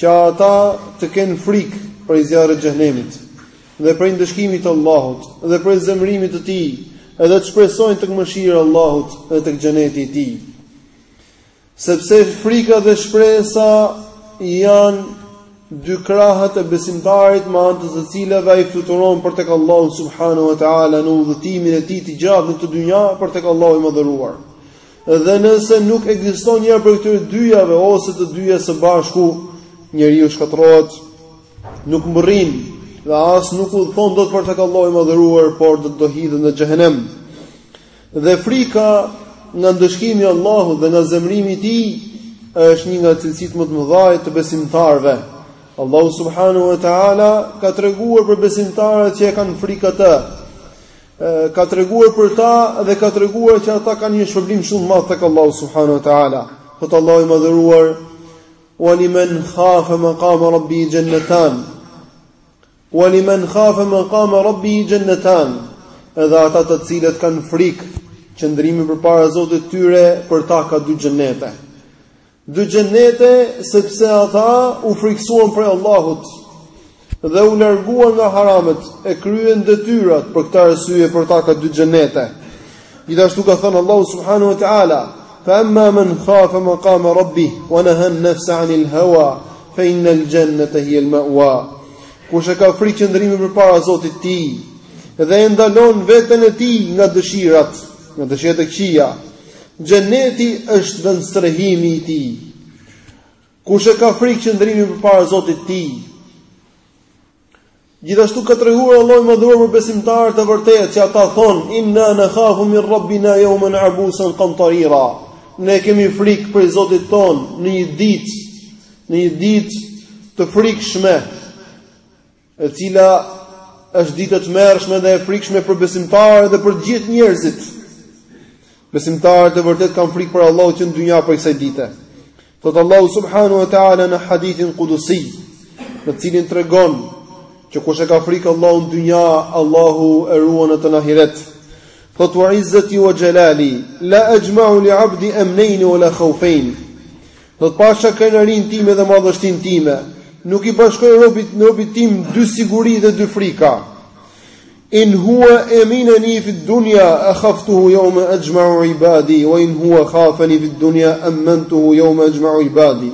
që ata të kenë frikë prej zjarrit të xhehenemit dhe prej ndëshkimit të Allahut dhe prej zemërimit të tij edhe të shpresojnë tek mëshira e Allahut dhe tek xheneti i tij sepse frika dhe shpresa janë dy krahët e besimtarit me anë të të cilave ai fluturon për tek Allahu subhanahu wa taala në udhëtimin e tij të gjatë në këtë dynja për tek Allahu i madhëruar Dhe nëse nuk ekziston njëra prej këtyre dyjave ose të dyja së bashku, njeriu shkatërrohet, nuk mbërrin dhe as nuk udhëton dot për tek Allahu i madhëruar, por do të hidhet në xhehenem. Dhe frika nga ndëshkimi i Allahut dhe nga zemërimi i tij është një nga cilësitë më të mëdha të besimtarëve. Allahu subhanahu wa taala ka treguar për besimtarët që e kanë frikë atë. ka treguar për ta dhe ka treguar që ata kanë një shpërblim shumë të madh tek Allahu subhanahu wa taala. Thotë Allahu i madhëruar wa liman khafa maqama rabbi jannatan. Wa liman khafa maqama rabbi jannatan. Edhe ata të cilët kanë frikë qëndrimin përpara Zotit të tyre, për ta ka dy xhenete. Dy xhenete sepse ata u frikësuan prej Allahut dhe u larguan nga haramet e kryen detyrat për këtë arsye për ta ka dy xhenete. Gjithashtu ka thënë Allahu subhanahu wa taala, "Fa amma man khafa maqama rabbih wa nahaa an-nafsa 'anil hawa, fa innal jannata hiya al-ma'wa." Kush e ka frikë qëndrimin përpara Zotit të tij dhe e ndalon veten e tij nga dëshirat, nga dëshirat e këqija, Xheneti është vend strehimi i tij. Kush e ka frikë qëndrimin përpara Zotit të tij? Gjithashtu ka treguar Allahu i madhëruar për besimtarët e vërtetë që ata thonë inna nakhafu min rabbina yawman abusan qamtarira. Ne kemi frikë prej Zotit tonë në një ditë, në një ditë të frikshme. e cila është ditë e tmerrshme dhe e frikshme për besimtarët dhe për të gjithë njerëzit. Besimtarët e vërtetë kanë frikë prej Allahut që në dynja prej kësaj dite. Thotë Allahu subhanahu wa taala në hadithin qudusi, në të cilin tregon që kush e ka frikë Allahun në dynja, Allahu e ruan atë në ahiret. Thotë wa izzati wa jalali la ajma'u li 'abdi amnayni wa la khawfayni. Thotë pasha krenarinë time dhe madhështinë time. Nuk i bashkoj robit, robit tim dy siguri dhe dy frika. In hua aminani fid-dunya, akhaftuhu yawma ajma'u 'ibadi, wa in hua khafani fid-dunya, amantuhu yawma ajma'u 'ibadi.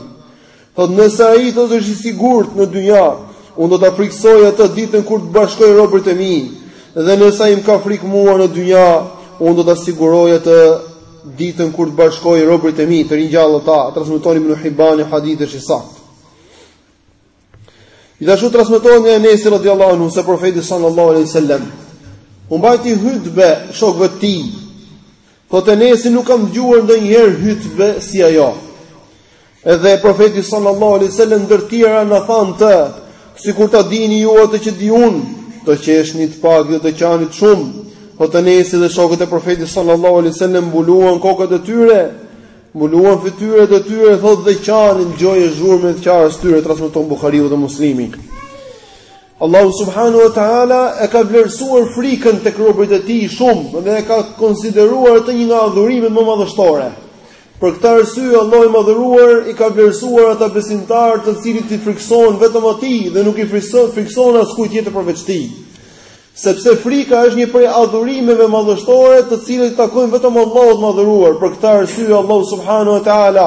Thotë nëse ai thotë është i sigurt në dynja, unë do ta frikësoj atë ditën kur të bashkoj robtë e mi, dhe nëse ai më ka frikë mua në dynja, unë do ta siguroj atë Ditën kur të bashkoj robërit e mi, t'i ringjall ata, transmeton Ibn Hibban e hadithi është i saktë. Gjithashtu transmetohet nga Enesi radhiyallahu anhu se profeti sallallahu alaihi wasallam u mbajti hutbe shokëve të tij. Thotë Enesi nuk kam dëgjuar ndonjëherë hutbe si ajo. Edhe profeti sallallahu alaihi wasallam ndër të tjera na thanë: sikur ta dini ju atë që di unë, do qeshnit pak dhe do qanit shumë. Thotë Enesi dhe shokët e profetit sallallahu alaihi wasallam mbuluan kokat e tyre, mbuluan fytyrat e tyre, thotë dhe qanin dëgjoje zhurmën e të qarës tyre transmeton Buhariu dhe Muslimi. Allahu subhanahu wa taala e ka vlerësuar frikën tek robërit e tij shumë dhe e ka konsideruar atë një nga adhurimet më madhështore. Për këtë arsye Allahu i madhëruar i ka vlerësuar ata besimtarë të cilët i frikësohen vetëm atij dhe nuk i frikësohen askuj tjetër përveç tij. Sepse frika është një prej adhurimeve madhështore të cilat i takojnë vetëm Allahut të madhëruar. Për këtë arsye Allahu subhanahu wa taala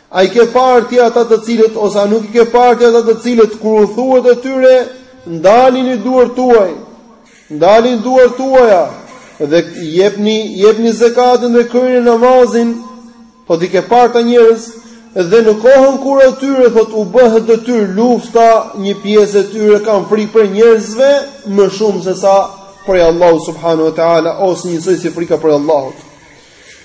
A i ke parë ti ata të cilët, ose a nuk i ke parë ti ata të cilët, kur u thuhet atyre, ndalini duart tuaja, ndalini duart tuaja, dhe jepni, jepni zekatin dhe kryeni namazin, thotë i ke parë këta njerëz, dhe në kohën kur atyre, thotë, u bëhet detyrë lufta, një pjesë e tyre kanë frikë prej njerëzve, më shumë sesa prej Allahut subhanahu wa ta'ala, ose njësoj si frika prej Allahut.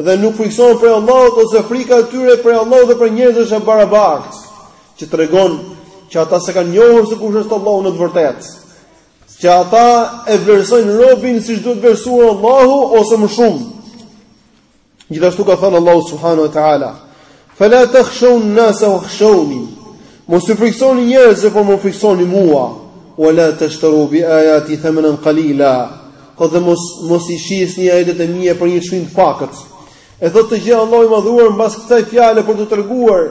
Dhe nuk frikësohen prej Allahut ose frika e tyre prej Allahut dhe prej njerëzve është e barabartë, që tregon që ata s'e kanë njohur se kush është Allahu në të vërtetë. Që ata e vlerësojnë robin siç duhet vlerësuar Allahu ose më shumë. Gjithashtu ka thënë Allahu subhanahu wa taala: Fela takhshaw an-nasa wakhshawni. Mos iu frikësoni njerëzve, por m'u frikësoni mua. Wala tashtaru bi ayati thamanan qalila. Thotë dhe mos mos i shisni ajetet e mia për një çmim të pakët. E thotë këtë gjë Allahu i madhëruar mbas kësaj fjale për t'u treguar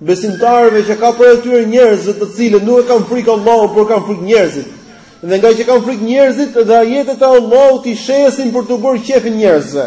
besimtarëve që ka prej atyre njerëzve të cilët nuk e kanë frikë Allahun, por kanë frikë njerëzit. Dhe ngaqë kanë frikë njerëzit, dhe ajetet e Allahut i shesin për t'u bërë qefin njerëzve.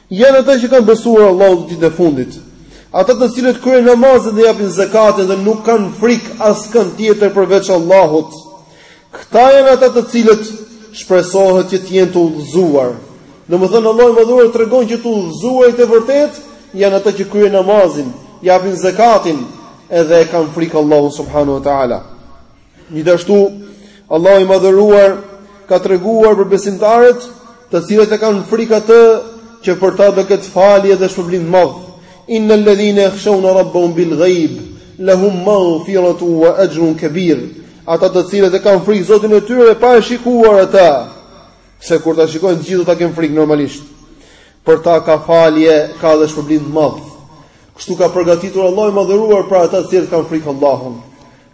Janë ata që kanë besuar Allahun dhe Ditën e Fundit, ata të cilët kryejnë namazin dhe japin zakatin dhe nuk kanë frikë askënd tjetër përveç Allahut. Këta janë ata të cilët shpresohet që të jenë të udhëzuar. Domethënë Allahu i Madhëruar tregon që të udhëzuarit e vërtetë janë ata që kryejnë namazin, japin zakatin edhe e kanë frikë Allahun subhanahu wa taala. Gjithashtu, Allahu i Madhëruar ka treguar për besimtarët, të cilët e kanë frikë atë që për ta do ketë falje dhe shpërblim të madh. Innal ladhina yakhshawna rabbahum bil ghaib lahum maghfiratu wa ajrun kabir. Ata të cilët e kanë frikë Zotin e tyre pa e shikuar atë, se kur ta shikojnë gjithë do ta kenë frikë normalisht. Për ta ka falje, ka dhe shpërblim të madh. Kështu ka përgatitur Allahu i Madhëruar për ata të cilët kanë frikë Allahun.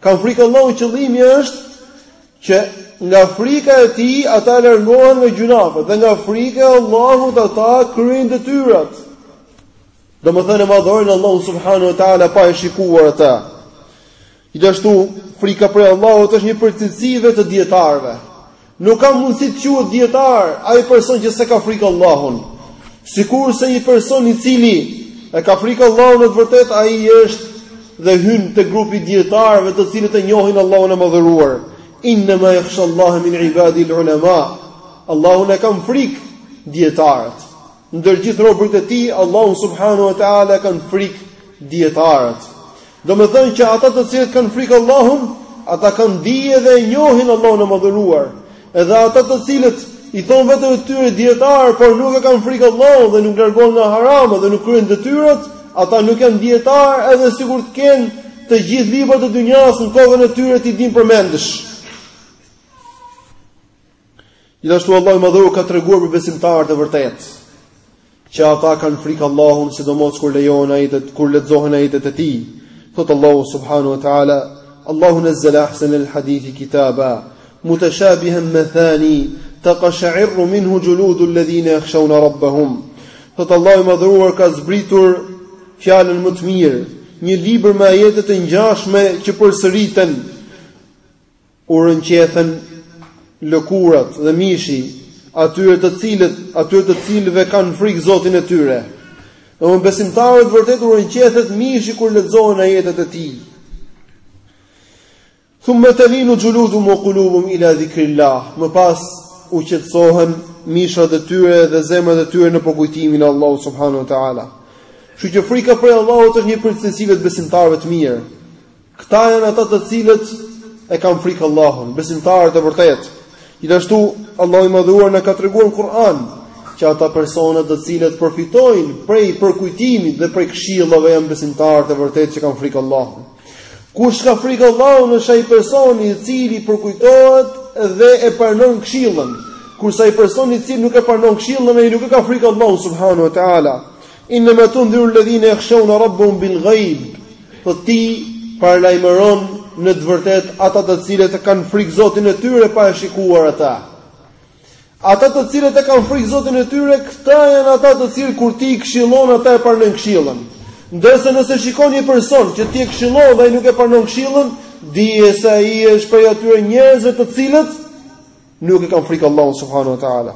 Kanë frikë Allahun qëllimi është që nga frika e tij ata largohen nga gjynahet dhe nga frika e Allahut ata kryejnë detyrat. Domethënë e madhërojnë Allahun subhanahu wa taala pa e shikuar atë. Gjithashtu frika prej Allahut është një prej cilësive të dietarëve. Nuk ka mundësi të quhet dijetar ai person që s'e ka frikë Allahun. Sikurse një person i cili e ka frikë Allahun në të vërtetë ai është dhe hyn te grupi i dijetarëve të cilët e njohin Allahun e madhëruar. Inna ma yakhsha Allaha min ibadi al-ulama. Allahun e kanë frikë dijetarët. Ndër gjithë robërit e tij, Allahun subhanahu wa taala e kanë frikë dijetarët. Domethënë që ata të cilët kanë frikë Allahun, ata kanë dije dhe e njohin Allahun e madhëruar. Edhe ata të cilët i thonë vetes së tyre dijetar, por nuk e kanë frikë Allahun dhe nuk largohen nga harami dhe nuk kryejnë detyrat, ata nuk janë dijetar edhe sikur të kenë të gjithë librat e dynjasë në kokën e tyre t'i dinë përmendësh. Gjithashtu Allahu i Madhëruar ka treguar për besimtarët e vërtetë që ata kanë frikë Allahun, sidomos kur lejohen ajetet, kur lexohen ajetet e Tij. Thotë Allahu subhanahu wa taala, Allahu nazzala ahsan al-hadith kitaba mutashabihan mathani taqash'irru minhu juludu alladhina yakhshawna rabbahum. Thotë Allahu i Madhëruar ka zbritur fjalën më të mirë, një libër me ajete të ngjashme që përsëriten u rrënqethen lëkurat dhe mishi atyre të cilët atyre të cilëve kanë frikë Zotin e tyre. Domthon besimtarët e vërtetë u rrënqethet mishi kur lexohen ajetet e tij. Thumma talinu juluduhum wa qulubuhum ila dhikrillah, më pas u qetësohen mishrat e tyre dhe zemrat e tyre në përkujtimin e Allahut subhanahu wa taala. Kështu që frika prej Allahut është një prej cilësive të besimtarëve të mirë. Këta janë ata të cilët e kanë frikë Allahun, besimtarët e vërtetë. Gjithashtu Allahu i Madhëruar na ka treguar në Kur'an që ata persona të cilët përfitojnë prej përkujtimit dhe prej këshillave janë besimtarët e vërtetë që kanë frikë Allahun. Kush ka frikë Allahun është ai personi i cili përkujtohet dhe e pranon këshillën, kurse ai personi i cili nuk e pranon këshillën ai nuk e ka frikë Allahun subhanahu wa taala. Innema tundhiru alladhina yakhshawna rabbahum bil ghaib. Thotë ti paralajmëron në të vërtetë ata të cilët e kanë frikë Zotin e tyre pa e shikuar ata. Ata të cilët e kanë frikë Zotin e tyre, këta janë ata të cilë kur ti i këshillon ata e parnojnë këshillën. Ndërse nëse shikon një person që ti e këshillon dhe ai nuk e parnon këshillën, dije se ai është prej atyre njerëzve të cilët nuk e kanë frikë Allahun subhanahu wa taala.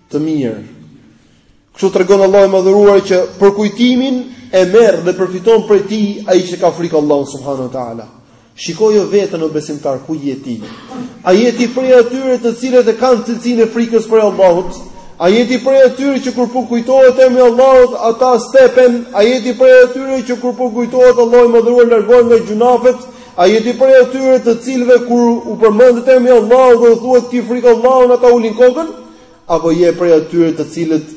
të mirë. Kështu tregon Allahu i Madhëruar që përkujtimin e merr dhe përfiton prej tij ai që ka frikë Allahun subhanahu wa taala. Shikojo veten o besimtar ku je ti. A je ti prej atyre të cilët e kanë cilësinë e frikës prej Allahut? A je ti prej atyre që kur përkujtohet emri i Allahut, ata stepen? A je ti prej atyre që kur përkujtohet Allahu i Madhëruar largohen nga gjunafet A je ti prej atyre të cilëve kur u përmendet emri i Allahut dhe u thuhet ki frikë Allahun ata ulin kokën? Apo je prej atyre të cilët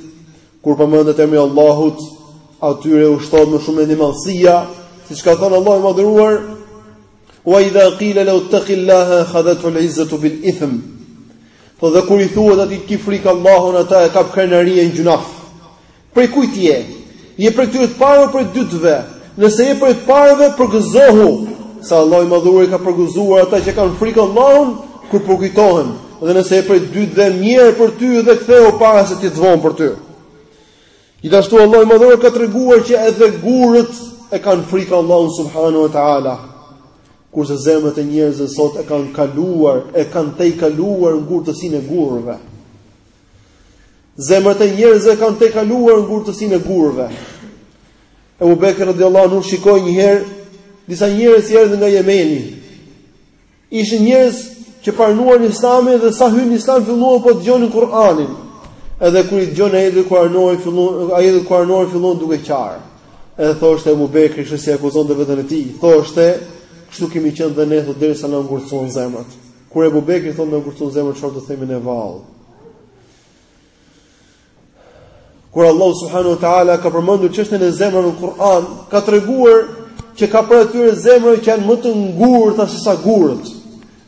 kur u përmendet emri i Allahut atyre u shtohet më shumë mendjemadhësia, siç ka thënë Allahu i madhëruar, "Wa idha qila lahu ittaqillaha akhadhathu al-izzatu bil ithm." Thotë dhe kur i thuhet atij ki frikë Allahun ata e kap krenaria në gjunaf. Prej kujt je? Je prej këtyre të parëve apo prej të dytëve? Nëse je prej të parëve, përgëzohu, se Allahu i Madhëruar i ka përgëzuar ata që e kanë frikë Allahun kur përkujtohen, dhe nëse je prej të dytëve, mjerë për ty dhe kthehu para se të jetë vonë për ty. Gjithashtu Allahu i Madhëruar ka treguar që edhe gurët e kanë frikë Allahun subhanahu wa taala. Kurse zemrat e njerëzve sot e kanë kaluar, e kanë tejkaluar ngurtësinë e gurëve. Zemrat e njerëzve kanë tejkaluar ngurtësinë e gurëve. Ebu Bekr radiallahu anhu shikoi një herë disa njerëz që erdhën nga Jemeni. Ishin njerëz që pranuan Islamin dhe sa hynë në Islam filluan po dëgjonin Kur'anin. Edhe kur i dëgjonin ajetet kur'anore filluan duke qarë. Edhe thoshte Ebu Bekri ishte si akuzonte veten e tij. Thoshte, kështu kemi qenë dhe ne thotë derisa na u ngurtësuan zemrat. Kur Ebu Bekri thotë na u ngurtësuan zemrat çfarë do themi ne vallë. Kur Allah subhanahu wa taala ka përmendur çështjen e zemrave në Kur'an, ka treguar që ka prej atyre zemrave që janë më të ngurta se sa gurët.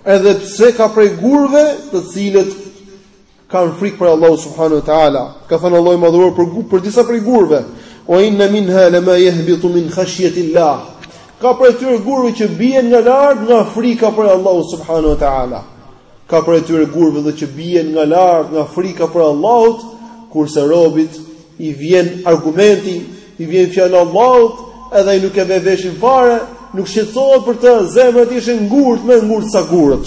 Edhe pse ka prej gurëve, të cilët kanë frikë prej Allahut subhanahu wa taala. Ka thënë Allahu i madhëruar për për disa prej gurëve, "Wa inna minha lama yahbitu min khashyati Allah." Ka prej atyre gurëve që bien nga lart nga frika prej Allahut subhanahu wa taala. Ka prej atyre gurëve që bien nga lart nga frika prej Allahut, kurse robit i vjen argumenti, i vjen fjala e Allahut, edhe ai nuk ia vë veshin fare, nuk shqetësohet për të, zemra e tij është e ngurtë, më e ngurtë se sa gurët.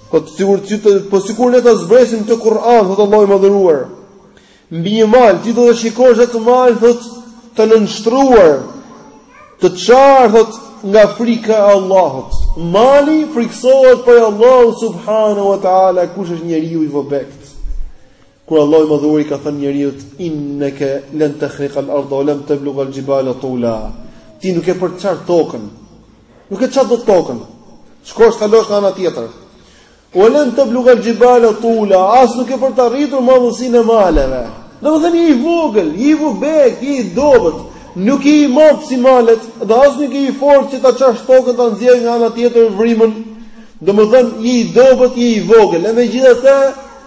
Po sikur ti të po sikur ne ta zbresim këtë Kur'an, thotë Allahu i madhëruar. Mbi një mal, ti do ta shikosh atë mal, thotë të nënshtruar, të çar, thotë nga frika e Allahut. Mali friksohet prej Allahut subhanahu wa taala, kush është njeriu i vobekt. Kur Allahu i Madhëruar i ka thënë njeriut, Inneke len tahriqa al-ardha wa lam tablugha al-jibala tula. Ti nuk e përçar tokën. Nuk e çan dot tokën. Shkosh të dalësh nga ana tjetër. Wa lam tablugha al-jibala tula. As nuk ke për të arritur madhësinë e maleve. Domethënë je i vogël, je i vobekt, je i dobët. Nuk je i madh si malet, dhe as nuk je i fortë që ta çash tokën ta nxjerrësh nga ana tjetër vrimën. Domethënë je i dobët, je i vogël. E megjithatë,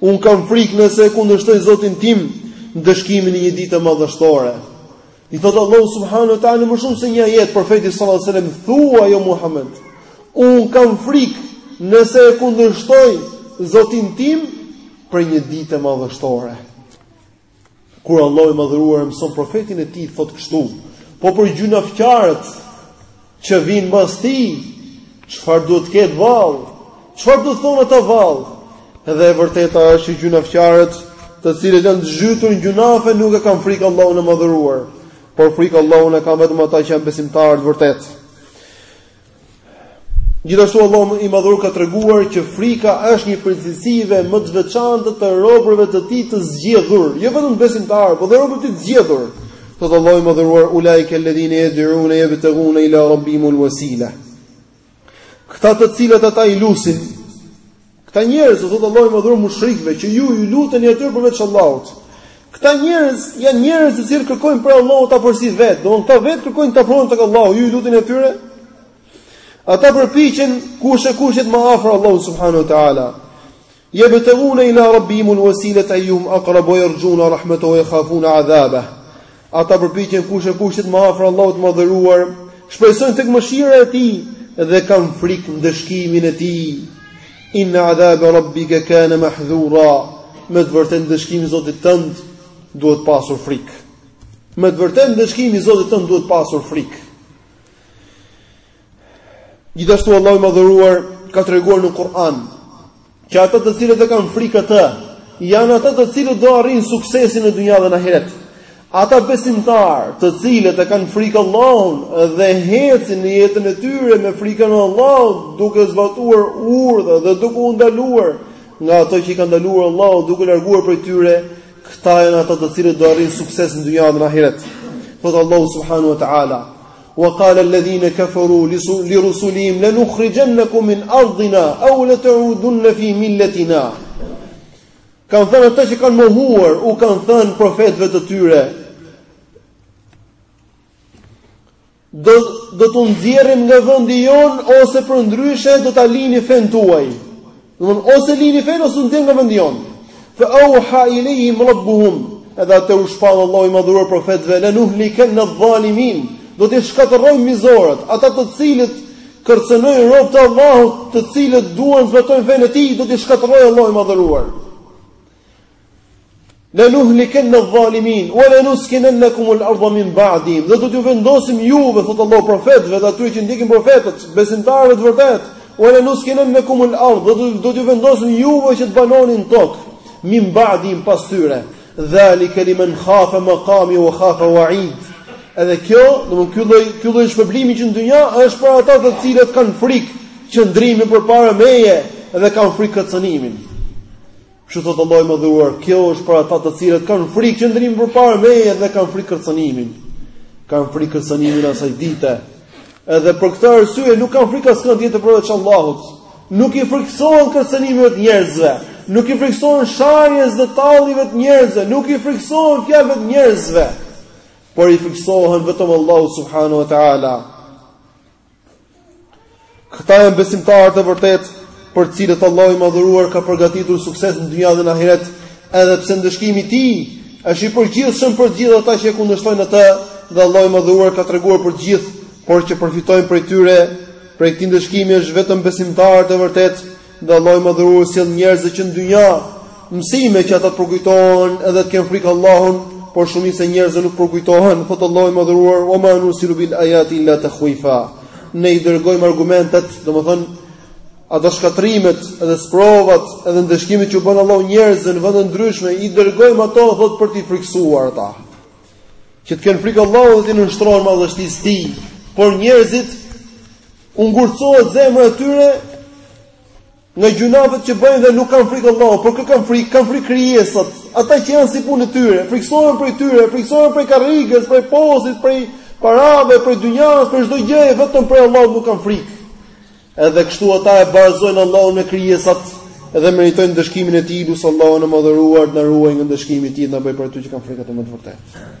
Unë kam frikë nëse e kundërshtoj Zotin tim ndëshkimin e një dite madhështore. I thotë Allahu subhanahu wa taala më shumë se një ajet profetit sallallahu alajhi wasallam, "Thua jo Muhammed, un kam frikë nëse e kundërshtoj Zotin tim për një ditë madhështore." Kur Allahu i Madhëruar mëson profetin e tij thotë kështu, po për gjynafqarët që vijnë pas tij, çfarë duhet të ketë vall? Çfarë duhet të thonë ata vall? Edhe e vërteta është që gjynafqarët, të cilët janë të zhytur në gjynafe, nuk e kanë frikë Allahun e Madhëruar, por frikë Allahun e kanë vetëm ata që janë besimtarë të vërtetë. Gjithashtu Allahu i Madhëruar ka treguar që frika është një prej cilësive më të veçanta të robërve të Tij të zgjedhur, jo vetëm besimtarë, por dhe robërve të zgjedhur. Thotë Allahu i Madhëruar ulaika alladhina yad'una yabtaguna ila rabbihim alwasila. Këta të cilët ata i lusin Këta njerëz, u thotë Allahu i Madhëruar mushrikëve, që ju i luteni atyre përveç Allahut. Këta njerëz janë njerëz të cilët kërkojnë prej Allahut afërsi vet, domthonë këta vet kërkojnë të afrohen tek Allahu, ju i luteni atyre. Ata përpiqen kush e kush të jetë më afër Allahut subhanahu wa taala. Yabtaguna ila rabbihim alwasilata ayyuhum aqrab wa yarjuna rahmatahu wa yakhafuna adhabahu. Ata përpiqen kush e kush të jetë më afër Allahut të Madhëruar, shpresojnë tek mëshira e Tij dhe kanë frikë ndëshkimin e Tij. Inna adhab rabbika kana mahdhura. Me të vërtetë ndëshkimi i Zotit tënd duhet pasur frikë. Me të vërtetë ndëshkimi i Zotit tënd duhet pasur frikë. Gjithashtu Allahu i Madhëruar ka treguar në Kur'an Që ata të cilët e kanë frikë Atë, janë ata të cilët do arrijnë suksesin në dynja dhe në ahiret. Ata besimtarë, të cilët e kanë frikë Allahun dhe ecin në jetën e tyre me frikën e Allahut, duke zbatuar urdhrat dhe duke u ndaluar nga ato që i ka ndaluar Allahu, duke larguar prej tyre, këta janë ata të cilët do arrijnë sukses në dynja dhe në ahiret. Thotë Allahu subhanahu wa taala. Wa qala alladhina kafaru li rusulihim lanukhrijannakum min ardina aw la ta'udunna fi millatina. Kan thënë ata që kanë mohuar, u kanë thënë profetëve të tyre, do t'ju nxjerrim nga vendi jon ose përndryshe do ta lini fen tuaj. Domthon ose lini fen ose ju nxjerrim nga vendi jon. Fa auha ilihim rabbuhum. Edhe atëherë u shpall Allahu i madhëruar profetëve la nuhlikanna adh-dhalimin. Do t'i shkatërrojmë mizorët, ata të cilët kërcënojnë robët e Allahut, të cilët duan të zbatojnë fenë e tij, do t'i shkatërrojë Allahu i madhëruar. La nuhlikanna adh-dhalimin, wa la nuskinannakumul arda min ba'dihim, dhe do t'ju vendosim juve, thot Allah profetëve, dhe atyre që ndjekin profetët, besimtarëve të vërtet, wa la nuskinannakumul arda, dhe do t'ju vendosim juve që të banoni në tokë, min ba'dihim pas tyre, dhalika liman khafa maqami wa khafa wa'id, edhe kjo, domethënë ky lloj shpërblimi që në dynja, është për ata të cilët kanë frikë, qëndrimin përpara meje, edhe kanë frikë kërcënimin. Kështu thotë Allahu i Madhëruar, kjo është për ata të cilët kanë frikë qëndrimin përpara meje dhe kanë frikë kërcënimin. Kan frikë kërcënimin e asaj dite. Edhe për këtë arsye nuk kanë frikë asnjë tjetër përveç Allahut. Nuk i frikësohen kërcënimeve të njerëzve, nuk i frikësohen sharjes dhe talljeve të njerëzve, nuk i frikësohen fjalëve të njerëzve, por i frikësohen vetëm Allahut subhanahu wa taala. Këta janë besimtarët e vërtetë, për të cilët Allahu i Madhëruar ka përgatitur sukses në dynja dhe në ahiret, edhe pse ndëshkimi i tij është i përgjithshëm për të gjithë ata që e kundërshtojnë atë, dhe Allahu i Madhëruar ka treguar për të gjithë, por që përfitojnë prej tyre, prej këtij ndëshkimi është vetëm besimtarët e vërtetë, Dhe Allahu i Madhëruar u sjell njerëzve që në dynja mësime që ata të përkujtohen edhe të kenë frikë Allahun, por shumica e njerëzve nuk përkujtohen, thotë Allahu i Madhëruar, "Wa ma nursilu bil ayati illa takhwifa." Ne i dërgojmë argumentet, domethënë ato shkatërrimet edhe sprovat edhe ndëshkimet që u bën Allahu njerëzve në vende të ndryshme, i dërgojmë ato thotë për t'i frikësuar ata. Që të kenë frikë Allahut dhe t'i nënshtrohen madhështisë së Tij, por njerëzit U ngurtësohet zemra e tyre nga gjynahet që bëjnë dhe nuk kanë frikë Allahut, por kë kanë frikë, kanë frikë krijesat. Ata që janë si puna e tyre, frikësohen prej tyre, frikësohen prej karriges, prej pozitës, prej parave, prej dynjas, prej çdo gjëje, vetëm prej Allahut nuk kanë frikë. Edhe kështu ata e barazojnë Allahun me krijesat dhe meritojnë ndëshkimin e Tij, lus Allahun e madhëruar, na ruaj nga ndëshkimi i Tij, na bëj prej atyre që kanë frikë Atë me të vërtetë.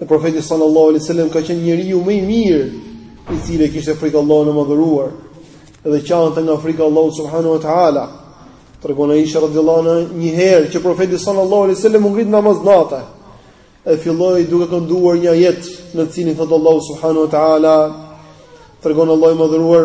E profeti sallallahu alaihi wasallam ka qenë njeriu më i mirë, i cili e kishte frikë Allahun e madhëruar dhe qante nga frika e Allahut subhanahu wa taala. Tregon Aisha radhiyallahu anha një herë që profeti sallallahu alaihi wasallam u ngrit namaz nate. E filloi duke kënduar një ajet në të cilin thotë Allahu subhanahu wa taala. Tregon Allahu i madhëruar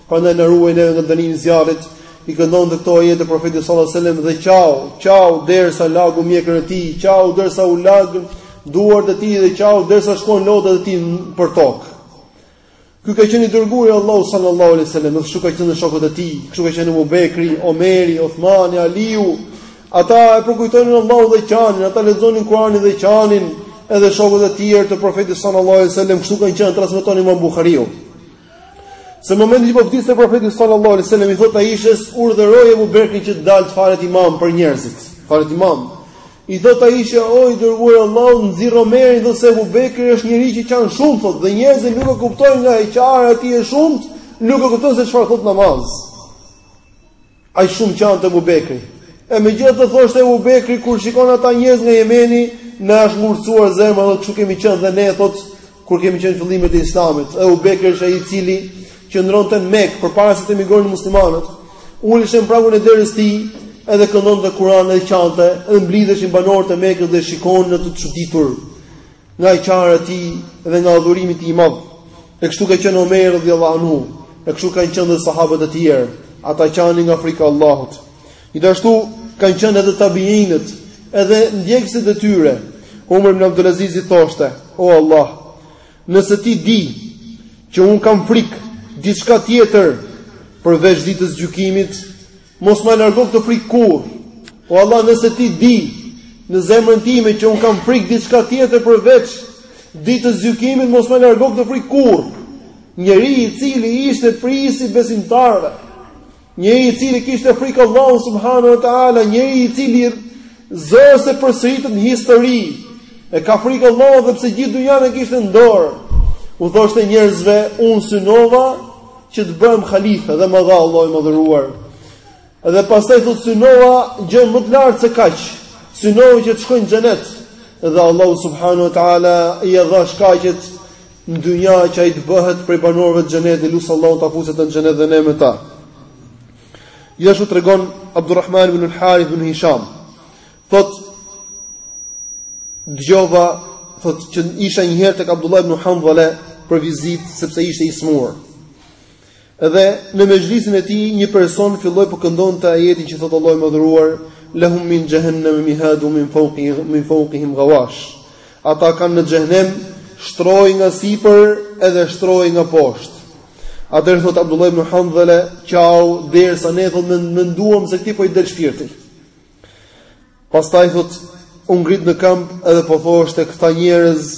Prandaj na ruaj neve nga dënimi i zjarrit, i këndonte këto ajete profeti sallallahu alajhi wasallam dhe qau, qau derisa lagu mjekrën e tij, qau derisa u lagën duart e tij dhe qau derisa shkonin lotët e tij për tokë. Ky ka qenë i dërguar i Allahut sallallahu alajhi wasallam, kështu kanë qenë shokët e tij, kështu ka qenë Ebu Bekri, Omeri, Uthmani, Aliu. Ata e përkujtonin Allahun dhe qanin, ata lexonin Kur'anin dhe qanin, edhe shokët e tjerë të profetit sallallahu alajhi wasallam, kështu kanë qenë transmeton Imam Buhariu. Se në momentin që po vdiste profeti sallallahu alaihi wasallam i thotë Aishës, urdhëroje Ebu Bekrin që të dalë të falet imam për njerëzit. Falet imam. I thotë Aisha, o i dërguari i Allahut, nxirr Omerin thotë se Ebu Bekri është njeri që qan shumë thotë dhe njerëzit nuk e kuptojnë nga e qara e tij e shumtë, nuk e kupton se çfarë thotë namaz. Aq shumë qante Ebu Bekri. E megjithatë thoshte Ebu Bekri, kur shikon ata njerëz nga Jemeni, na është ngurtësuar zemra, kështu kemi qenë dhe ne, thotë, kur kemi qenë fillimet e islamit, Ebu Bekri është ai i cili qëndronte në Mekë, përpara se të emigronin muslimanët, ulej në pragun e derës tij, edhe këndonte Kur'an e qante, edhe mblidheshin banorët e Mekës dhe shikonin të çuditur, nga e qara e tij dhe nga adhurimi i tij i madh. E kështu ka qenë Omeri radhiyallahu anhu, e kështu kanë qenë dhe sahabët e tjerë, ata qanin nga frika e Allahut. Gjithashtu kanë qenë edhe tabiinët, edhe ndjekësit e tyre. Umar ibn Abdul Azizi thoshte: "O Allah, nëse ti e di që unë kam frikë diçka tjetër përveç ditës gjykimit, Mos ma largo këtë frikë kurrë. O Allah, nëse ti e di në zemrën time që unë kam frikë diçka tjetër përveç ditës së gjykimit, mos ma largo këtë frikë kurrë. Njeri i cili ishte prijësi i besimtarëve, njeri i cili e kishte frikë Allahun subhanahu wa taala, njeri i cili zor se përsëritet në histori, e ka frikë Allahun dhe pse gjithë dynjanë e kishte në dorë. U thoshte njerëzve, unë synova që të bëhem halife dhe ma dha Allahu i madhëruar. Dhe pastaj thotë synova gjë më të lartë se kaq. Synova që të shkoj në xhenet dhe Allahu subhanahu wa taala ia dha shkaqet në dynja që ai të bëhet prej banorëve të xhenetit lus Allahun ta fusë atë në xhenet dhe ne me ta. Gjithashtu tregon Abdurrahman ibn al-Harith ibn Hisham Thot dëgjova thot që isha një herë tek Abdullah ibn Handhala për vizitë sepse ishte i smur. Dhe në mexhlisin e tij një person filloi po këndonte ajetin që thot Allahu i madhëruar lahum min jahannam mihadu min fawqi min fawqihim ghawash. Ata kanë në xhenem shtrojë nga sipër edhe shtrojë nga poshtë. Atëherë thot Abdullah ibn Handhala qau, derisa ne thot menduam se ti po i del shpirti. Pastaj thot, u ngrit në këmb edhe po thoshte këta njerëz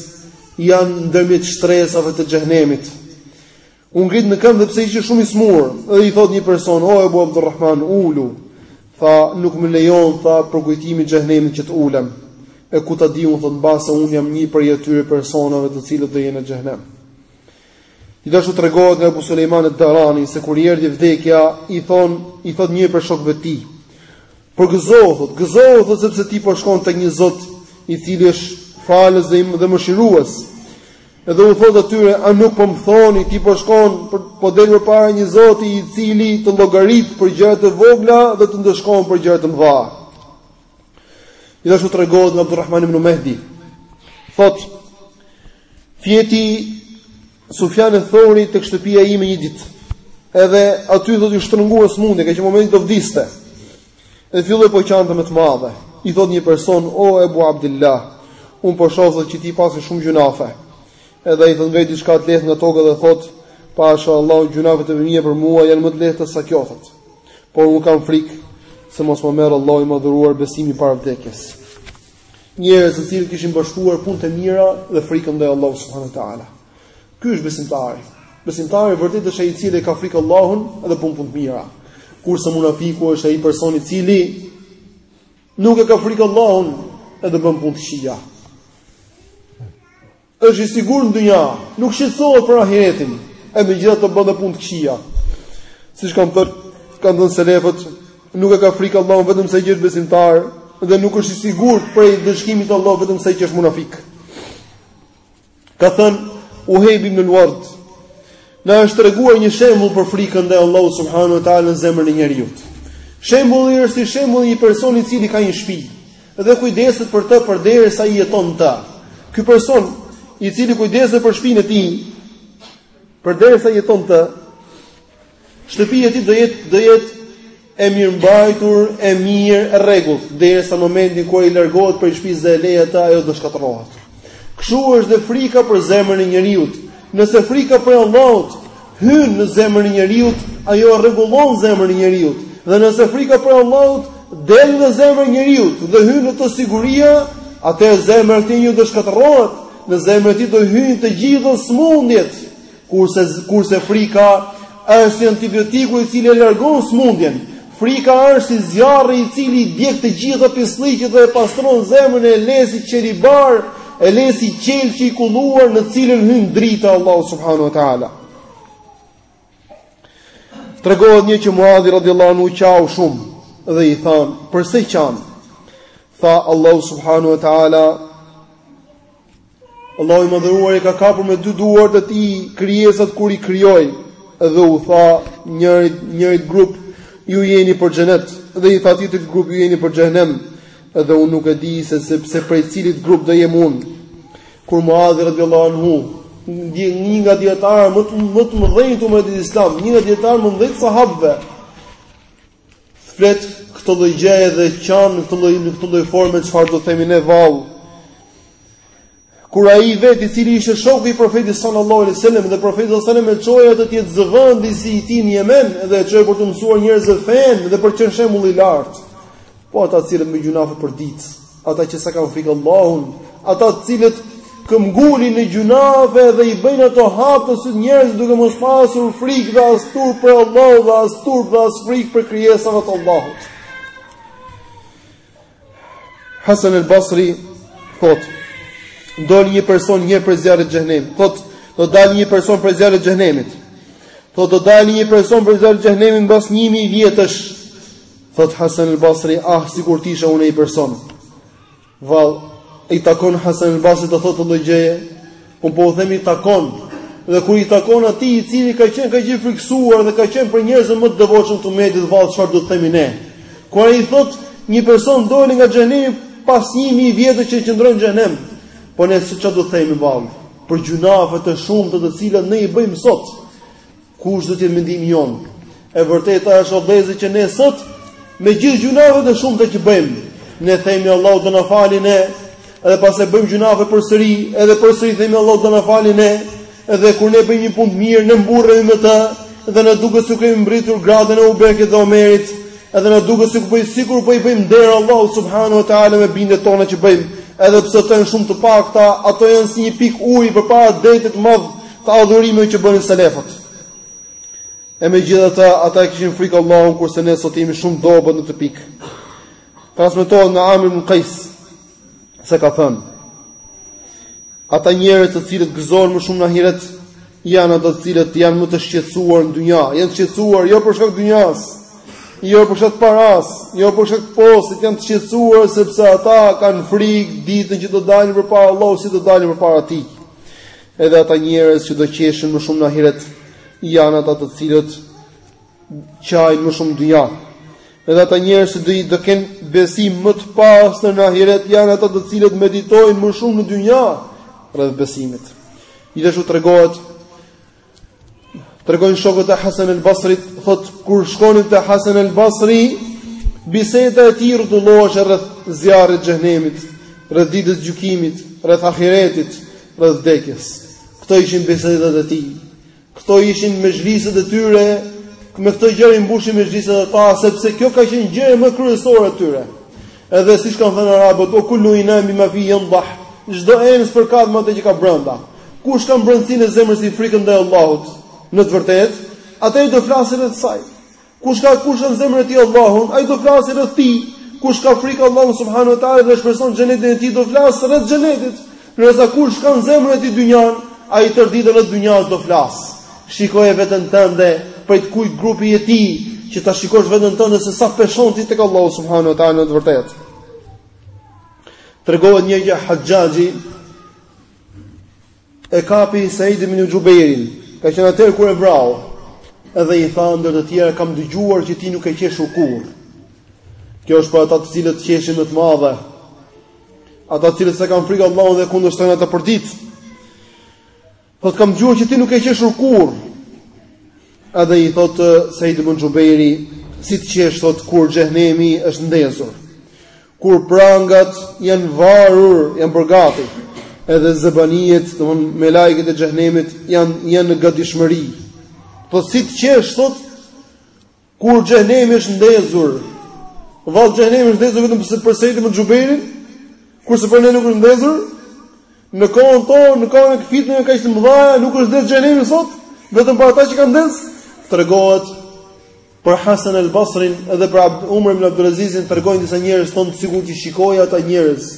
janë ndërmjet shtresave të xhehenemit. U ngrit në këmbë edhe pse ishte shumë i smur. Dhe i thot një person, "O Abu Abdulrahman, ulu." Tha, "Nuk më lejon tha përkujtimi i xhehenemit që të ulem." E ku ta di unë thot mbase unë jam një prej atyre personave të cilët do jenë në xhehenem. Gjithashtu tregohet nga Abu Sulejman ad-Darani se kur i erdhi vdekja, i thon, i thot një prej shokëve të tij: "Përgëzohu, thot, gëzohu thot sepse ti po shkon tek një Zot i cili është falës dhe mëshirues." Edhe u thot atyre: "A nuk po më thoni ti po shkon po del përpara një Zoti i cili të llogarit për gjëra të vogla dhe të ndëshkon për gjëra të mëdha?" Gjithashtu tregohet nga Abdulrahman ibn Mehdi, thotë: Fjeti Sufjan eth-Theuri tek shtëpia ime një ditë. Edhe aty thotë iu shtrëngua smundja, ka qenë momenti do vdiste. Dhe filloi po qante me të madhe. I thot një person, "O Ebu Abdullah, un po shoh se ti paske shumë gjunafe." Edhe ai thot ngrejti diçka të lehtë nga toka dhe thot, "Pasha Allahu gjunafet e mia për mua janë më të lehta se kjo thot." Por un kam frikë se mos më merr Allahu i madhëruar besimin para vdekjes. Njerëz të cilët kishin bashkuar punët e mira dhe frikën ndaj Allahut subhanuhu teala. Ky është besimtari. Besimtari i vërtetë është ai i cili e ka frikë Allahun dhe bën punë të mira. Kurse munafiku është ai person i cili nuk e ka frikë Allahun dhe bën punë të këqija. Është i sigurt në dynja, nuk shqetësohet për ahiretin, e megjithatë bën dhe punë të këqija. Siç kanë thënë, kanë thënë selefët, nuk e ka frikë Allahun vetëm se ai që është besimtar dhe nuk është i sigurt prej ndëshkimit të Allahut vetëm se ai që është munafik. Ka thënë Uhejb ibn al-Ward, Na është treguar një shembull për frikën ndaj Allahut subhanuhu teala në zemrën e njeriut. Shembulli është si shembulli i një personi i cili ka një shtëpi dhe kujdeset për të përderisa jeton n'të. Ky person i cili kujdeset për shtëpinë e tij përderisa jeton n'të, shtëpia e tij do jetë do jetë E mirëmbajtur, e mirë, e rregullt, derisa në momentin kur ai largohet prej shtëpisë dhe e le atë, ajo do shkatërrohet. Kështu është dhe frika për zemrën e njeriut. Nëse frika prej Allahut hyn në zemrën e njeriut, ajo e rregullon zemrën e njeriut. Dhe nëse frika prej Allahut del nga zemra e njeriut dhe hyn në të siguria, atëherë zemra e tij do shkatërrohet, në zemrën e tij do hyjnë të gjitha sëmundjet, Kurse kurse frika është si antibiotiku i cili e largon sëmundjen. Frika është si zjarri i cili i djeg të gjitha pislliqet dhe e pastron zemrën e le si qelibar, e le si qelqi i kulluar në cilën hyn drita e Allahut subhanahu wa taala. Tregohet një që Muadhi radhiyallahu anhu qau shumë dhe i thanë, "Përse qan?" Tha Allahu subhanahu wa taala, Allahu i Madhëruar i ka kapur me dy duart e tij krijesat kur i krijoi dhe u tha njërit njërit grup ju jeni për xhenet dhe i tha tjetrit grup ju jeni për xhehenem dhe unë nuk e di se se prej cilit grup do jem unë kur Muadh radhiyallahu anhu një nga dijetarët më më të mëdhenj të umetit islam një nga dijetarët më të mëdhenj të sahabëve flet këtë lloj gjëje dhe qan në këtë lloj në këtë lloj forme çfarë do të themi ne vallë. Kur ai vetë i cili ishte shoku i profetit sallallahu alaihi wasallam dhe profeti sallallahu alaihi wasallam e çoi atë të jetë zëvendësi i tij në Jemen dhe e çoi për t'u mësuar njerëzve fenë dhe për të qenë shembull i lartë. Po ata të cilët me gjynafe përditë, Ata që s'e kanë frikë Allahun, ata të cilët këmbëngulin në gjynafe dhe i bëjnë ato haptas te sytë e njerëzve duke mos pasur frikë dhe as turp prej Allahut dhe as turp dhe as frikë prej krijesave të Allahut. Hasan al-Basri thotë: "Do dalë një person një prej zjarrit të xhehenemit." Thotë: "Do dalë një person prej zjarrit të xhehenemit." Thotë: "Do dalë një person prej zjarrit të xhehenemit mbas 1000 vjetësh." Thotë Hasan al-Basri, ah sikur të isha unë ai person. Vallë, i takon Hasan al-Basrit ta thotë këtë lloj gjëje. Po po u themi i takon. Dhe kur i takon atij i cili ka qenë ka qenë frikësuar dhe ka qenë prej njerëzve më të devotshëm të mendit, vallë çfarë do të themi ne? Kur ai thotë një person doli nga xhehenemi pas 1000 vjetësh që qëndron në xhehenem. Po ne çfarë do të themi vallë? Për gjynafet e shumta të cilat ne i bëjmë sot. Kush do të jetë mendimi jonë? E vërteta është o vëllezër që ne sot me gjithë gjynafet e shumta që bëjmë, ne themi Allahu do na fali ne, edhe pastaj bëjmë gjynafe përsëri, edhe përsëri themi Allahu do na fali ne, edhe kur ne bëjmë një punë të mirë, ne mburremi me të, dhe na duket se kemi mbërritur gradën e Ebu Bekrit dhe Omerit, edhe na duket se sikur po i bëjmë nder Allahut subhanahu wa taala me bindjet tona që bëjmë, edhe pse ato janë shumë të pakta, ato janë si një pikë uji përpara detit të madh Ato adhurime që bënin selefët. E megjithatë, ata e kishin frikë Allahun, kurse ne sot jemi shumë dobët në këtë pikë. Transmetohet nga Amir ibn Kajs, se ka thënë, ata njerëz të cilët gëzohen më shumë në ahiret, janë ata të cilët janë më të shqetësuar në dynja, janë të shqetësuar, jo për shkak të dynjas, jo për shkak të paras, jo për shkak postit, janë të shqetësuar, sepse ata kanë frikë ditën që do dalin përpara Allahut, si do dalin përpara tij. Edhe ata njerëz që do qeshin më shumë në ahiret janë ata të cilët qajnë më shumë në dynja. Edhe ata njerëz që do i do kenë besim më të pastër në ahiret janë ata të cilët meditojnë më shumë në dynja rreth besimit. Gjithashtu tregohet Tregojnë shokët e Hasan el Basrit, thotë kur shkonin te Hasan el Basri, biseda e tij rrotullohej rreth zjarrit të xhehenemit, rreth ditës së gjykimit, rreth ahiretit, rreth vdekjes. Këto ishin bisedat e tij. Këto ishin mexhliset e tyre, me këto gjëra i mbushnin mexhliset ata, sepse kjo ka qenë gjëja më kryesore e tyre. Edhe siç kanë thënë arabët, wa kullu inan bima fihi yandah, çdo enë spërkat me atë që ka brenda. Kush ka në brendësinë e zemrës së tij frikën ndaj Allahut, në të vërtetë, atëherë ai do flasë rreth saj. Kush ka kush ka në zemrën e tij Allahun, ai do flasë rreth tij. Kush ka frikë Allahun subhanuhu teala dhe shpreson xhenetin e tij, do flasë rreth xhenetit. Ndërsa kush ka në zemrën e tij dynjan, ai tërë ditën rreth dynjas do flasë. Shikoje veten tënde, prej të kujt grupi je ti, që ta shikosh veten tënde se sa peshon ti tek Allahu subhanahu wa taala në të vërtetë. Tregohet një gjë Haxhaxhi e kapi Said ibn Jubairin, ka qenë atëherë kur e vrau. Edhe i tha ndër të tjera kam dëgjuar që ti nuk ke qeshur kurrë. Kjo është për ata të cilët qeshin me të madhe. Ata të cilët s'e kanë frikë Allahun dhe kundërshtojnë atë përditë. Thotë kam dëgjuar që ti nuk ke qeshur kurrë. Edhe i thotë Said ibn Jubairi, si të qesh thotë kur xhehenemi është ndezur. Kur prangat janë varur, janë përgatit. Edhe zebanijet, domethënë melaiket e xhehenemit janë janë në gatishmëri. Po si të qesh thotë Kur xhehenemi është ndezur, vallë xhehenemi është ndezur vetëm pse për Said ibn Jubairin, kurse për ne nuk është ndezur. Në kohën tonë, në kohën e kësi fitneve kaq të mëdha, nuk është ndezur xhehenemi sot, vetëm për ata që ka qenë ndezur, tregohet për Hasan al-Basrin edhe për Umar ibn Abdul Azizin tregojnë disa njerëz thonë sikur t'i shikoje ata njerëz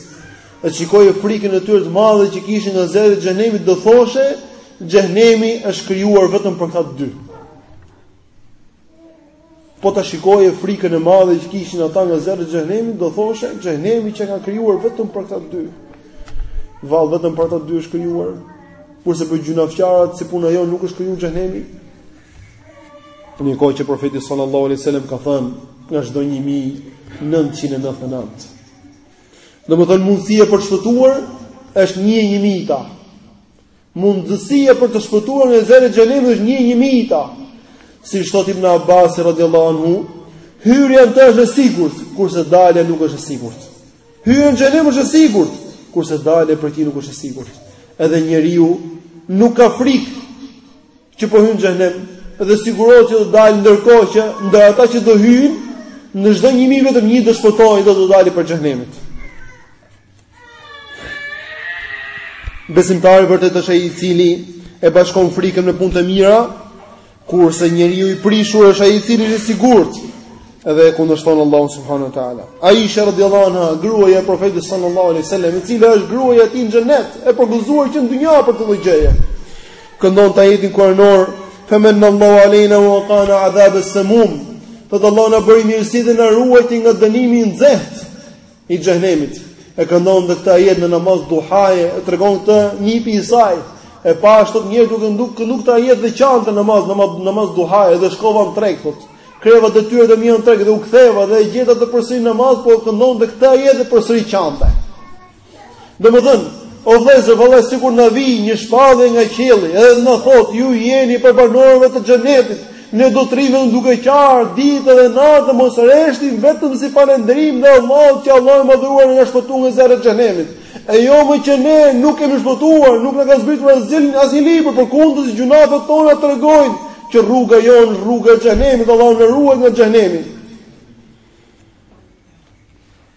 e shikoje frikën e tyre të madhe që kishin nga zjarri i xhehenemit do thoshe xhehenemi është krijuar vetëm për këta dy Po ta shikoje frikën e madhe që kishin ata nga zjarri i xhehenemit, do thoshe xhehenemi qenka krijuar vetëm për këta dy. Vallë vetëm për këta dy është krijuar. Kurse për gjynafqarat si puna jonë nuk është krijuar xhehenemi. Në një kohë që profeti sallallahu alaihi wasallam ka thënë, nga çdo 1000, 999. Domethënë mundësia për të shpëtuar është 1 e 1000-ta. Mundësia për të shpëtuar nga zjarri i xhehenemit është një e njëmijta. Siç thotë Ibn Abbasi radhiyallahu anhu, hyrja në të është e sigurt, kurse dalja nuk është e sigurt. Hyrja në xhehenem është e sigurt, kurse dalja prej tij nuk është e sigurt. Edhe njeriu nuk ka frikë që po hyn në xhehenem dhe sigurohet që do dalë ndërkohë që ndër ata që do hyjnë në çdo 1000 vetëm një do shpëtojë dhe do dalë prej xhehenemit. Besimtar i vërtetë është ai i cili e bashkon frikën me punë të mira, kurse njeriu i prishur është ai i cili është i sigurt dhe e kundërshton Allahun subhanuhu teala. Aisha radhiyallahu anha, gruaja e profetit sallallahu alaihi wasallam, e cila është gruaja e tij në xhenet, e përgëzuar që në dynjë për këtë lloj gjëje. Këndonte ajetin kuranor, "Famanna Allahu alejna wa waqana adhab as-samum." Po Allahu na bëri mirësi dhe na ruajti nga dënimi i nxehtë. I xhehenemit. E këndonte këtë ajet në namaz duhaje, e tregon këtë nipi i saj. E pashë, thotë, njëherë duke kënduar këtë ajet dhe qante në namaz, namaz namaz duhaje dhe shkova në treg thotë. Kreva detyrat e mia në treg dhe u ktheva dhe e gjeta atë përsëri në namaz, po këndonte këtë ajet dhe përsëri qante. Domethënë, o vëllezër, vallahi sikur na vijë një shpallje nga qielli, edhe të na thotë, ju jeni prej banorëve të xhenetit, ne do të rrimë duke qarë ditë dhe natë mos reshtim vetëm si falënderim ndaj Allahut që Allahu i madhëruar na shpëtoi nga zjarri i xhehenemit. E jo më që ne nuk kemi shpëtuar, nuk na ka zbritur asgjë, asnjë libër, përkundrazi gjynafet tona tregojnë që rruga jonë është rruga e xhehenemit, Allahu na ruajtë nga xhehenemi.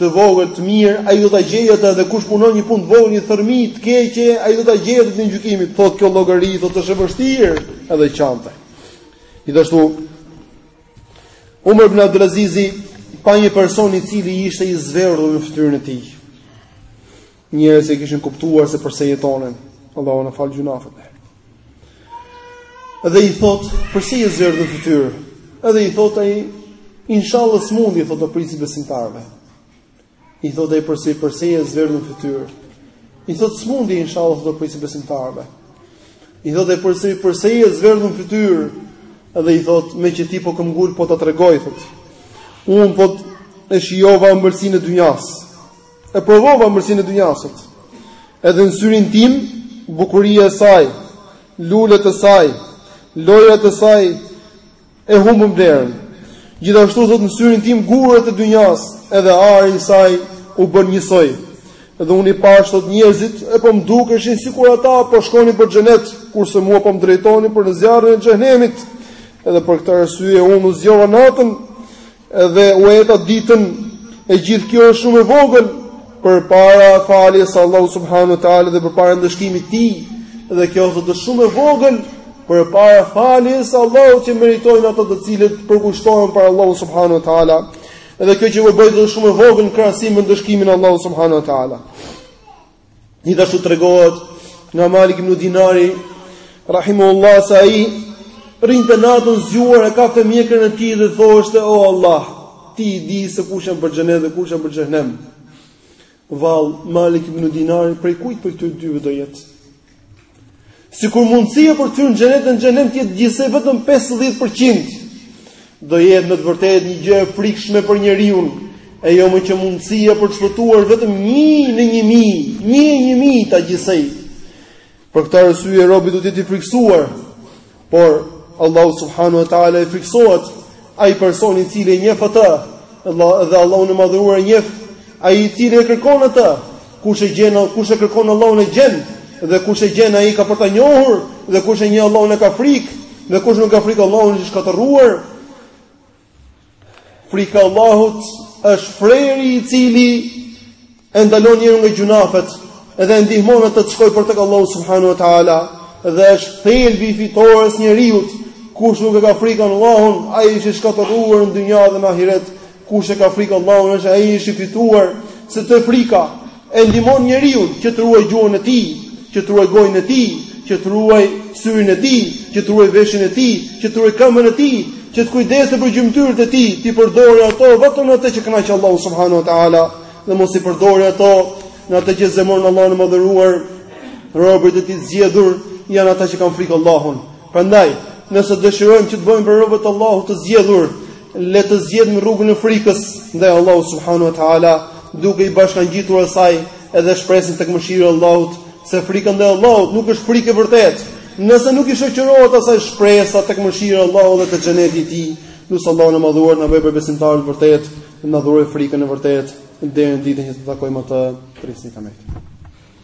të vogël të mirë, ai do ta gjejë atë dhe kush punon një punë të vogël, një thërmi të keqe, ai do ta gjejë atë ditën e gjykimit. Thotë kjo llogari, thotë është e vështirë, edhe qante. Gjithashtu Umar ibn Abdulazizi pa një person i cili ishte i zverdhur në fytyrën e tij. Njerëz që kishin kuptuar se përse jetonin, Allahu na faltë gjynafet. Dhe i thot, përse je zverdhur në fytyrë? Edhe i thot ai, inshallah sëmundje, i thot o prijësi i besimtarëve. I thot ai përse përse je zverdhur në fytyrë? I thot sëmundje, inshallah o prijësi i besimtarëve. I thot ai përse përse je zverdhur në fytyrë? Edhe i thot, meqë ti po këmbëngul po ta tregoj thot. Unë, thot, e shijova ëmbëlsinë e dynjas. E provova ëmbëlsinë e dynjasë. Edhe në syrin tim, bukuria e saj, lulet e saj, lojrat e saj e humbën vlerën. Gjithashtu thot në syrin tim gurët e dynjas, edhe ari i saj u bën njësoj. Edhe unë i pash thot njerëzit e po më dukeshin sikur ata po shkonin për xhenet, kurse mua po më drejtonin për në zjarrin e xhenemit. Edhe për këtë arsye unë u zgjova natën Edhe u eta ditën e e gjithë kjo është shumë e vogël përpara faljes së Allahut subhanahu wa taala dhe përpara ndëshkimit të tij dhe kjo thotë shumë e vogël përpara faljes së Allahut që meritojnë ato të cilët përkushtohen për Allahu subhanahu wa taala dhe kjo që bëj është shumë e vogël në krahasim me ndëshkimin e Allahut subhanahu wa taala Gjithashtu tregohet nga Malik ibn Dinari, Rahimu Allah, se ai rrinte natën zgjuar e kapte mjekrën e tij dhe thoshte, o Allah, ti e di se kush janë për xhenet dhe kush janë për xhenem. Vallë, Malik ibn Dinari, prej kujt prej këtyre dyve do jetë? Sikur mundësia për të hyrë në xhenet në xhenem të jetë gjithsej vetëm 50%, do jetë me të vërtetë një gjë e frikshme për njeriun, e jo më që mundësia për të shpëtuar vetëm 1 në 1000, 1 në 1000 gjithsej. Për këtë arsye robi do të jetë i frikësuar Por Allahun subhanahu wa taala e friksohet ai person i cili e njeh atë, edhe Allahun e madhëruar e njeh ai i cili e kërkon atë, kush e gjen, kush e kërkon Allahun e gjen dhe kush e gjen ai ka për ta njohur dhe kush e njeh Allahun e ka frikë dhe kush nuk e ka frikë Allahun është shkatërruar. Frika e Allahut është freri i cili e ndalon njerin nga gjynahet edhe e ndihmon atë të shkojë për tek Allahu subhanahu wa taala dhe është thelbi i fitores së njeriut kush nuk e ka frikë Allahun ai është i shkatërruar në dynja dhe në ahiret kush e ka frikë Allahun është ai është i fituar sepse frika E ndihmon njeriun që të ruajë gjuhën e tij, që të ruajë gojën e tij, që të ruajë syrin e tij, që të ruajë veshin e tij, që të ruajë këmbën e tij, që të kujdeset për gjymtyrët e tij, t'i përdorë ato vetëm në atë që kënaq Allahun subhanahu wa taala dhe mos i përdorë ato në atë që zemëron Allahun e Madhëruar. Robët e tij të zgjedhur janë ata që kanë frikë Allahun. Prandaj, nëse dëshirojmë që të bëhemi prej robëve të Allahut të zgjedhur, le të zgjedhim rrugën e frikës ndaj Allahut subhanahu wa taala, duke i bashkangjitur asaj edhe shpresën tek mëshira e Allahut, se frika ndaj Allahut nuk është frikë e vërtetë, nëse nuk i shoqërohet asaj shpresa tek mëshira e Allahut dhe te xheneti i Tij. Lus Allahun e madhëruar të na bëjë prej besimtarë të vërtetë, të na dhurojë frikën e vërtetë deri në ditën që ta takojmë atë trisë kamet.